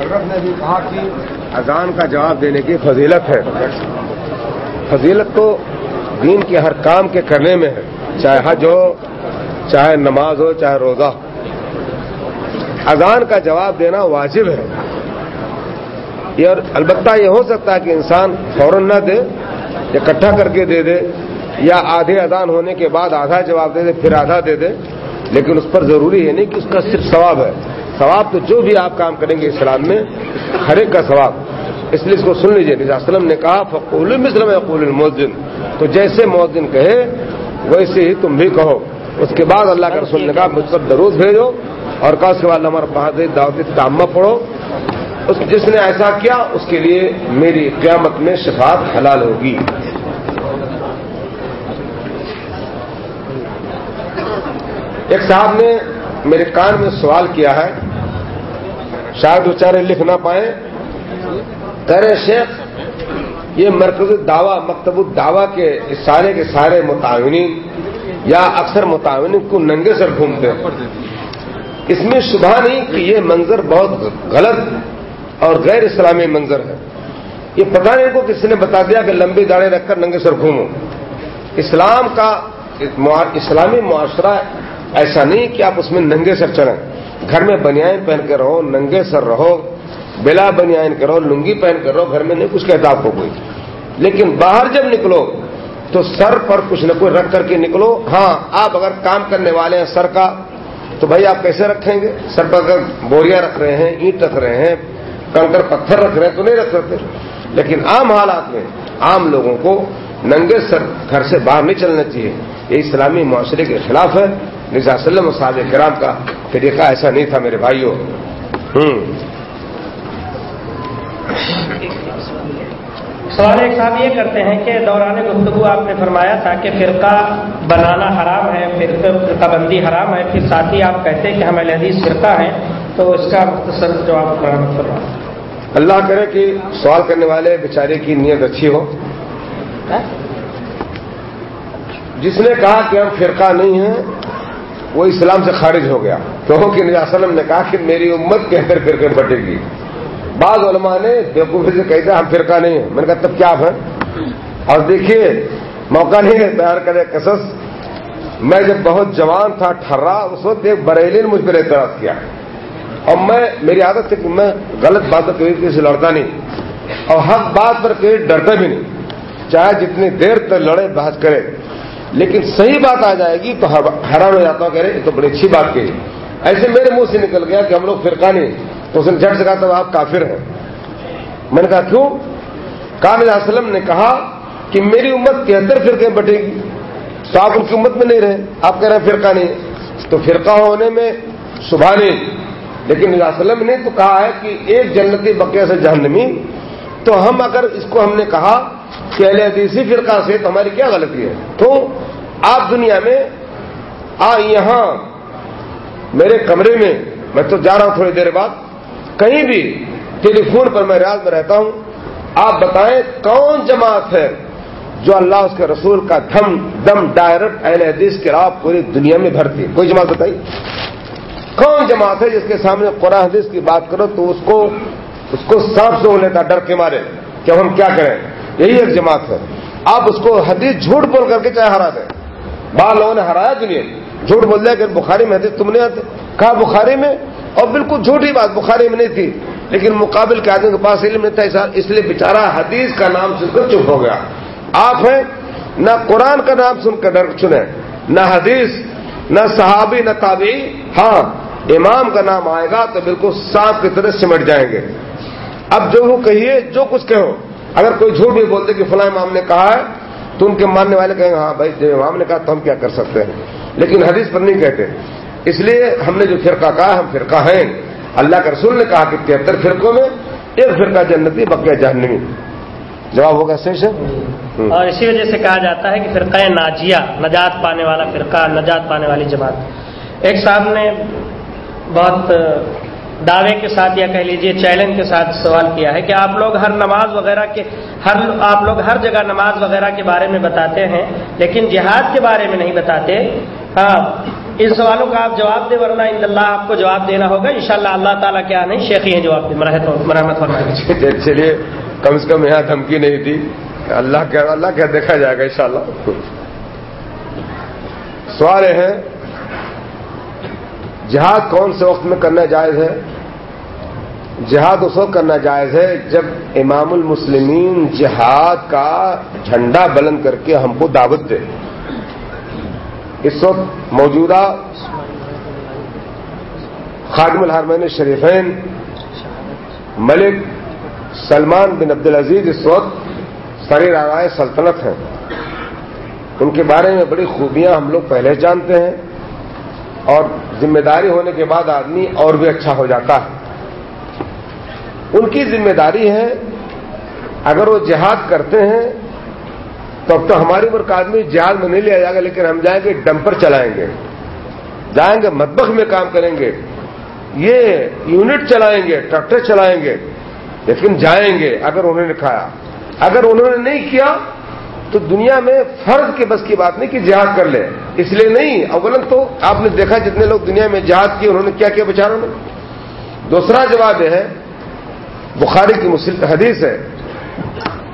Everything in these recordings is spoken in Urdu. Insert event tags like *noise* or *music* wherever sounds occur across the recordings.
حضرت نے بھی کہا کہ اذان کا جواب دینے کی فضیلت ہے۔ فضیلت تو دین کے ہر کام کے کرنے میں ہے، چاہے حج ہو، چاہے نماز ہو، چاہے روزہ۔ ہو اذان کا جواب دینا واجب ہے۔ یہ اور البتہ یہ ہو سکتا ہے کہ انسان فوراً نہ دے، اکٹھا کر کے دے دے، یا آدھے اذان ہونے کے بعد آدھا جواب دے دے، پھر آدھا دے دے، لیکن اس پر ضروری ہے نہیں کہ اس کا صرف ثواب ہے۔ ثواب تو جو بھی آپ کام کریں گے اسلام میں، ہر ایک کا ثواب۔ اس لیے اس کو سن لیجیے نظا وسلم نے کہا فقول مسلم یقول المؤذن۔ تو جیسے مؤذن کہے، ویسے ہی تم بھی کہو۔ اس کے بعد اللہ کے رسول نے کہا، مجھ پر درود بھیجو۔ اور کہا اس کے بعد ہمارا بہادر دعوت تامہ پڑھو۔ اس جس نے ایسا کیا، اس کے لیے میری قیامت میں شفاعت حلال ہوگی۔ ایک صاحب نے میرے کان میں سوال کیا ہے۔ شاید بیچارے لکھ نہ پائے کرے شیخ، یہ مرکز دعوی، مکتب الدعوی کے سارے کے سارے متعاونین یا اکثر متعاونین کو ننگے سر گھومتے ہیں۔ اس میں شبہ نہیں کہ یہ منظر بہت غلط اور غیر اسلامی منظر ہے۔ یہ پتہ نہیں کو کسی نے بتا دیا کہ لمبی داڑھی رکھ کر ننگے سر گھومو۔ اسلام کا اسلامی معاشرہ ایسا نہیں کہ آپ اس میں ننگے سر چڑھیں۔ گھر میں بنیائن پہن کے رہو، ننگے سر رہو، بلا بنیائن کرو، لنگی پہن کر رہو، گھر میں نہیں کچھ کہتا آپ کو کوئی لیکن باہر جب نکلو، تو سر پر کچھ نہ کوئی رکھ کر کے نکلو۔ ہاں آپ اگر کام کرنے والے ہیں سر کا، تو بھائی آپ کیسے رکھیں گے؟ سر پر اگر بوریاں رکھ رہے ہیں، اینٹ رکھ رہے ہیں، کنکر پتھر رکھ رہے ہیں، تو نہیں رکھ سکتے۔ لیکن عام حالات میں عام لوگوں کو ننگے سر گھر سے باہر نہیں چلنا چاہیے۔ یہ اسلامی معاشرے کے خلاف ہے۔ نظا وسلم صاحب کرام کا طریقہ ایسا نہیں تھا میرے بھائیوں۔ سوال ایک صاحب یہ کرتے ہیں کہ دوران گفتگو آپ نے فرمایا تھا کہ فرقہ بنانا حرام ہے فرقہ بندی حرام ہے پھر ساتھ ہی آپ کہتے ہیں کہ ہم حدیث فرقہ ہیں تو اس کا مختصر جواب فرما اللہ کرے کہ سوال کرنے والے بیچارے کی نیت اچھی ہو۔ جس نے کہا کہ ہم فرقہ نہیں ہیں وہ اسلام سے خارج ہو گیا۔ کیونکہ نجا وسلم نے کہا کہ میری امت کہہ کر فرقے بٹے گی۔ بعض علماء نے بیوقوفی سے کہتے ہم فرقہ نہیں ہیں۔ میں نے کہا تب کیا ہے اور دیکھیے، موقع نہیں ہے تیار کرے قصص۔ میں جب بہت جوان تھا، ٹھرا، اس وقت ایک بریلی نے مجھ پر اعتراض کیا۔ اور میں، میری عادت تھی کہ میں غلط بات پر کبھی کسی سے لڑتا نہیں۔ اور حق بات پر کبھی ڈرتا بھی نہیں۔ چاہے جتنی دیر تک لڑے، بحث کرے۔ لیکن صحیح بات آ جائے گی تو حیران ہو جاتا ہوں کہ یہ تو بڑی اچھی بات کہی۔ ایسے میرے منہ سے نکل گیا کہ ہم لوگ فرقہ نہیں تو اس نے جھٹ سے کہا تو آپ کافر ہیں۔ میں نے کہا، کیوں؟ کامل وسلم نے کہا کہ میری امت تہتر فرقے بٹے گی۔ تو آپ ان کی امت میں نہیں رہے، آپ کہہ رہے ہیں فرقہ نہیں۔ تو فرقہ ہونے میں صبح نہیں لیکن وسلم نے تو کہا ہے کہ ایک جنتی بقیہ سے جہنمی۔ تو ہم اگر اس کو ہم نے کہا کہ اہل حدیثی فرقہ سے تو ہماری کیا غلطی ہے؟ تو آپ دنیا میں آ یہاں میرے کمرے میں میں تو جا رہا ہوں تھوڑی دیر بعد، کہیں بھی ٹیلی فون پر میں ریاض میں رہتا ہوں، آپ بتائیں کون جماعت ہے جو اللہ اس کے رسول کا دھم، دم ڈائریکٹ اہل حدیث کے علاوہ پوری دنیا میں بھرتی ہے؟ کوئی جماعت بتائی؟ کون جماعت ہے جس کے سامنے قرآن حدیث کی بات کرو تو اس کو اس کو صاف سے لیتا ڈر کے مارے کہ ہم کیا کریں؟ یہی ایک جماعت ہے۔ آپ اس کو حدیث جھوٹ بول کر کے چاہے ہرا دیں۔ بعض لوگوں نے ہرایا دنیا جھوٹ بول دیا کہ بخاری میں حدیث تم نہیں آتے کہا بخاری میں؟ اور بالکل جھوٹی بات بخاری میں نہیں تھی۔ لیکن مقابل کے آدمی کے پاس علم نہیں تھا، اس لیے بےچارا حدیث کا نام سن کر چپ ہو گیا۔ آپ ہیں، نہ قرآن کا نام سن کر ڈر چنے، نہ حدیث، نہ صحابی، نہ تابعی۔ ہاں امام کا نام آئے گا تو بالکل سانپ کی طرح سمٹ جائیں گے۔ اب جو وہ کہیے، جو کچھ کہو، اگر کوئی جھوٹ بھی بولتے کہ فلاں امام نے کہا ہے، تو ان کے ماننے والے کہیں ہاں بھائی جب امام نے کہا تو ہم کیا کر سکتے ہیں؟ لیکن حدیث پر نہیں کہتے۔ اس لیے ہم نے جو فرقہ کہا، ہم فرقہ ہیں۔ اللہ کے رسول نے کہا کہ تہتر فرقوں میں ایک فرقہ جنتی، بقیہ جہنمی۔ جواب ہوگا سے؟ اور اسی وجہ سے کہا جاتا ہے کہ فرقہ ناجیہ، نجات پانے والا فرقہ، نجات پانے والی جماعت۔ ایک صاحب نے بہت دعوے کے ساتھ یا کہہ لیجیے چیلنج کے ساتھ سوال کیا ہے کہ آپ لوگ ہر نماز وغیرہ کے ہر آپ لوگ ہر جگہ نماز وغیرہ کے بارے میں بتاتے ہیں لیکن جہاد کے بارے میں نہیں بتاتے ہاں ان سوالوں کا آپ جواب دیں ورنہ ان اللہ آپ کو جواب دینا ہوگا، انشاءاللہ اللہ تعالیٰ کیا نہیں شیخی ہیں جواب دیں۔ مرحمت فرمائے *laughs* جی، چلیے، کم سے کم یہاں دھمکی نہیں تھی اللہ کیا اللہ کیا دیکھا جائے گا انشاءاللہ۔ سوال ہے، جہاد کون سے وقت میں کرنا جائز ہے؟ جہاد اس وقت کرنا جائز ہے جب امام المسلمین جہاد کا جھنڈا بلند کر کے ہم کو دعوت دے۔ اس وقت موجودہ خادم الحرمین شریفین ملک سلمان بن عبد العزیز اس وقت سری رائے سلطنت ہیں۔ ان کے بارے میں بڑی خوبیاں ہم لوگ پہلے جانتے ہیں اور ذمہ داری ہونے کے بعد آدمی اور بھی اچھا ہو جاتا ہے۔ ان کی ذمہ داری ہے، اگر وہ جہاد کرتے ہیں تو اب تو ہماری عمر کا آدمی جہاد میں نہیں لیا جائے گا، لیکن ہم جائیں گے ڈمپر چلائیں گے، جائیں گے مدبخ میں کام کریں گے، یہ یونٹ چلائیں گے، ٹریکٹر چلائیں گے، لیکن جائیں گے، اگر انہوں نے کھایا۔ اگر انہوں نے نہیں کیا، تو دنیا میں فرض کے بس کی بات نہیں کہ جہاد کر لے۔ اس لیے نہیں اولن تو آپ نے دیکھا جتنے لوگ دنیا میں جہاد کیے، انہوں نے کیا کیا بچاروں نے؟ دوسرا جواب یہ ہے بخاری کی مسلم حدیث ہے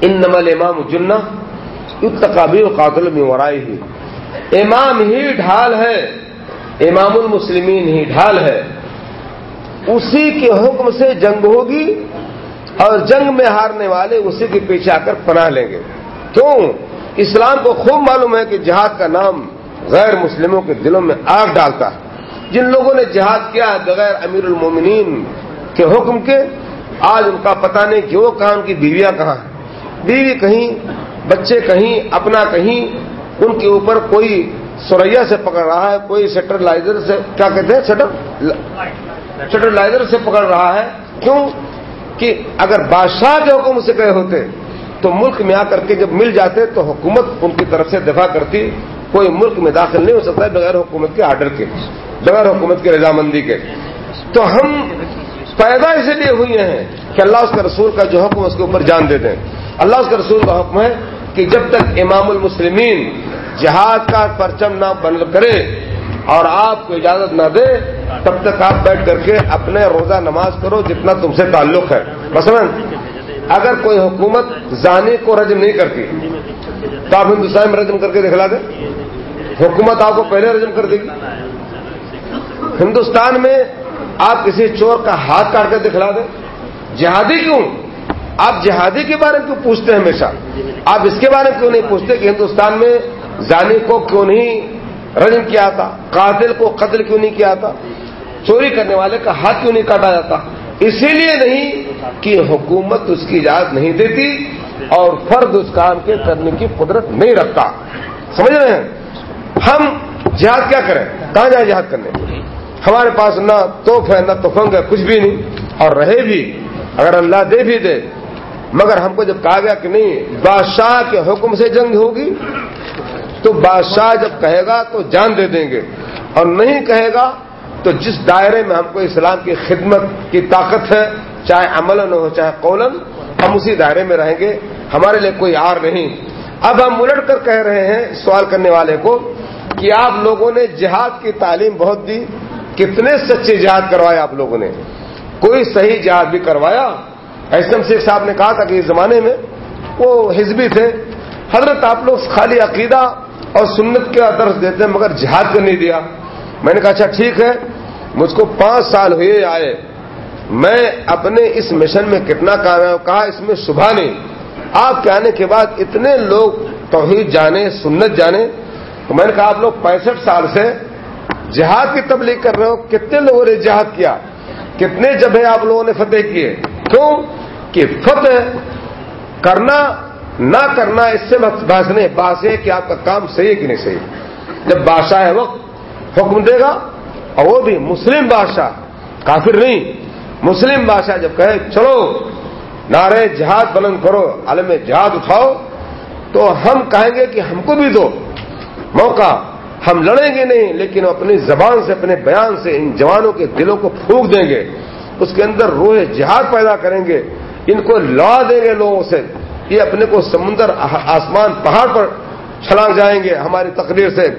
ان نمل امام جنا اتقابی قاتل میں ورائی ہی امام ہی ڈھال ہے، امام المسلمین ہی ڈھال ہے۔ اسی کے حکم سے جنگ ہوگی اور جنگ میں ہارنے والے اسی کے پیچھے آ کر پناہ لیں گے۔ کیوں؟ اسلام کو خوب معلوم ہے کہ جہاد کا نام غیر مسلموں کے دلوں میں آگ ڈالتا ہے۔ جن لوگوں نے جہاد کیا بغیر امیر المومنین کے حکم کے آج ان کا پتہ نہیں کہ وہ کہاں ان کی بیویاں کہاں بیوی کہیں، بچے کہیں، اپنا کہیں، ان کے اوپر کوئی سوریا سے پکڑ رہا ہے، کوئی سیٹرلائزر سے، کیا کہتے ہیں سیٹر سیٹرلائزر سے پکڑ رہا ہے۔ کیوں؟ کہ اگر بادشاہ کے حکم سے گئے ہوتے، تو ملک میں آ کر کے جب مل جاتے، تو حکومت ان کی طرف سے دفاع کرتی۔ کوئی ملک میں داخل نہیں ہو سکتا ہے بغیر حکومت کے آرڈر کے، بغیر حکومت کی رضامندی کے۔ تو ہم پیدا اسی لیے ہوئی ہیں کہ اللہ اس کے رسول کا جو حکم اس کے اوپر جان دے دیں اللہ اس کے رسول کا حکم ہے کہ جب تک امام المسلمین جہاد کا پرچم نہ بند کرے اور آپ کو اجازت نہ دے، تب تک آپ بیٹھ کر کے اپنے روزہ نماز کرو جتنا تم سے تعلق ہے۔ مثلا اگر کوئی حکومت زانی کو رجم نہیں کرتی، تو آپ ہندوستان میں رجم کر کے دکھلا دیں۔ حکومت آپ کو پہلے رجم کر دے گی۔ ہندوستان میں آپ کسی چور کا ہاتھ کاٹ کر دکھلا دیں؟ جہادی کیوں؟ آپ جہادی کے بارے میں کیوں پوچھتے ہیں ہمیشہ؟ آپ اس کے بارے میں کیوں نہیں پوچھتے کہ ہندوستان میں زانی کو کیوں نہیں رجم کیا تھا؟ قاتل کو قتل کیوں نہیں کیا تھا؟ چوری کرنے والے کا ہاتھ کیوں نہیں کاٹا جاتا؟ اسی لیے نہیں کہ حکومت اس کی اجازت نہیں دیتی اور فرد اس کام کے کرنے کی قدرت نہیں رکھتا۔ سمجھ رہے ہیں؟ ہم جہاد کیا کریں؟ کہاں جائیں جہاد کرنے؟ ہمارے پاس نہ توف ہے، نہ توفنگ ہے، کچھ بھی نہیں۔ اور رہے بھی، اگر اللہ دے بھی دے، مگر ہم کو جب کہا گیا کہ نہیں، بادشاہ کے حکم سے جنگ ہوگی، تو بادشاہ جب کہے گا تو جان دے دیں گے۔ اور نہیں کہے گا تو جس دائرے میں ہم کو اسلام کی خدمت کی طاقت ہے، چاہے عمل نہ ہو، چاہے قولن، ہم اسی دائرے میں رہیں گے۔ ہمارے لیے کوئی آر نہیں۔ اب ہم الٹ کر کہہ رہے ہیں سوال کرنے والے کو کہ آپ لوگوں نے جہاد کی تعلیم بہت دی۔ کتنے سچے جہاد کروائے آپ لوگوں نے کوئی صحیح جہاد بھی کروایا ایسم شیخ صاحب نے کہا تھا کہ اس زمانے میں وہ حزبی تھے حضرت آپ لوگ خالی عقیدہ اور سنت کا درس دیتے ہیں مگر جہاد کر نہیں دیا میں نے کہا اچھا ٹھیک ہے، مجھ کو پانچ سال ہوئے آئے۔ میں اپنے اس مشن میں کتنا کامیاب کہا اس میں صبح نہیں۔ آپ کے آنے کے بعد اتنے لوگ توحید جانے، سنت جانے۔ تو میں نے کہا آپ لوگ پینسٹھ سال سے جہاد کی تبلیغ کر رہے ہو، کتنے لوگوں نے جہاد کیا؟ کتنے جبے آپ لوگوں نے فتح کیے؟ کیوں؟ کہ فتح کرنا، نہ کرنا، اس سے بحث نہیں بات ہے کہ آپ کا کام صحیح ہے کہ نہیں صحیح۔ جب بادشاہ وقت، حکم دے گا، اور وہ بھی مسلم بادشاہ، کافر نہیں۔ مسلم بادشاہ جب کہے، چلو نعرے جہاد بلند کرو، عالم جہاد اٹھاؤ، تو ہم کہیں گے کہ ہم کو بھی دو۔ موقع۔ ہم لڑیں گے نہیں، لیکن اپنی زبان سے، اپنے بیان سے، ان جوانوں کے دلوں کو پھونک دیں گے۔ اس کے اندر روح جہاد پیدا کریں گے۔ ان کو لا دیں گے لوگوں سے۔ یہ اپنے کو سمندر آسمان، پہاڑ پر چھلانگ جائیں گے ہماری تقریر سے۔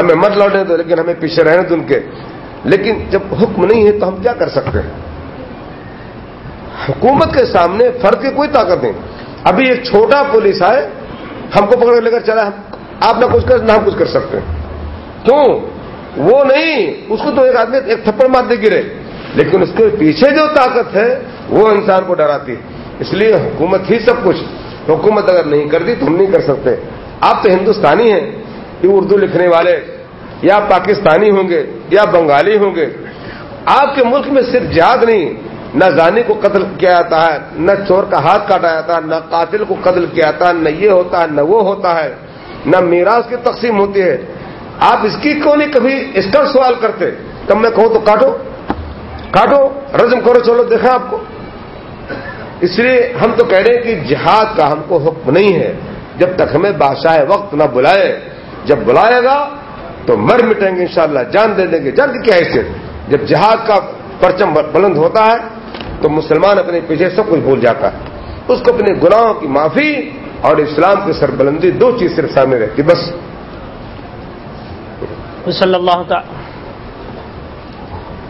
ہمیں مت لوٹنے دو، لیکن ہمیں پیچھے رہنے دو ان کے۔ لیکن جب حکم نہیں ہے تو ہم کیا کر سکتے ہیں؟ حکومت کے سامنے فرد کی کوئی طاقت نہیں۔ ابھی ایک چھوٹا پولیس آئے، ہم کو پکڑ لے کر چلا آپ نہ کچھ کر، نہ ہم کچھ کر سکتے ہیں۔ کیوں؟ وہ نہیں، اس کو تو ایک آدمی ایک تھپڑ مار دے گرے۔ لیکن اس کے پیچھے جو طاقت ہے، وہ انسان کو ڈراتی۔ اس لیے حکومت ہی سب کچھ، حکومت اگر نہیں کرتی تو ہم نہیں کر سکتے۔ آپ تو ہندوستانی ہیں کہ اردو لکھنے والے، یا پاکستانی ہوں گے، یا بنگالی ہوں گے۔ آپ کے ملک میں صرف جہاد نہیں، نہ زانی کو قتل کیا جاتا ہے، نہ چور کا ہاتھ کاٹا جاتا ہے، نہ قاتل کو قتل کیا جاتا ہے، نہ یہ ہوتا ہے، نہ وہ ہوتا ہے۔ نہ میراث کی تقسیم ہوتی ہے۔ آپ اس کی کیوں نہیں کبھی اس کا سوال کرتے؟ تب میں کہوں تو کاٹو۔ کاٹو، رزم کرو، چلو دیکھا آپ کو۔ اس لیے ہم تو کہہ رہے ہیں کہ جہاد کا ہم کو حکم نہیں ہے۔ جب تک ہمیں بادشاہ وقت نہ بلائے، جب بلائے گا تو مر مٹیں گے، انشاءاللہ، جان دے دیں گے۔ جان کیا حیثیت۔ جب جہاد کا پرچم بلند ہوتا ہے، تو مسلمان اپنے پیچھے سب کچھ بھول جاتا ہے۔ اس کو اپنے گناہوں کی معافی اور اسلام کی سربلندی دو چیز صرف سامنے رہتی، بس۔ صلی اللہ تعالی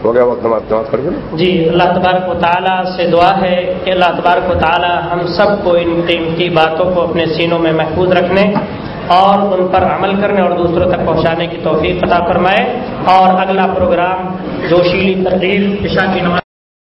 ہو گیا وقت نماز کر کے جی اللہ تبارک و تعالیٰ سے دعا ہے کہ اللہ تبارک و تعالیٰ ہم سب کو ان قیمتی باتوں کو اپنے سینوں میں محفوظ رکھنے اور ان پر عمل کرنے اور دوسروں تک پہنچانے کی توفیق عطا فرمائے اور اگلا پروگرام جوشیلی تقریر عشاء کی نماز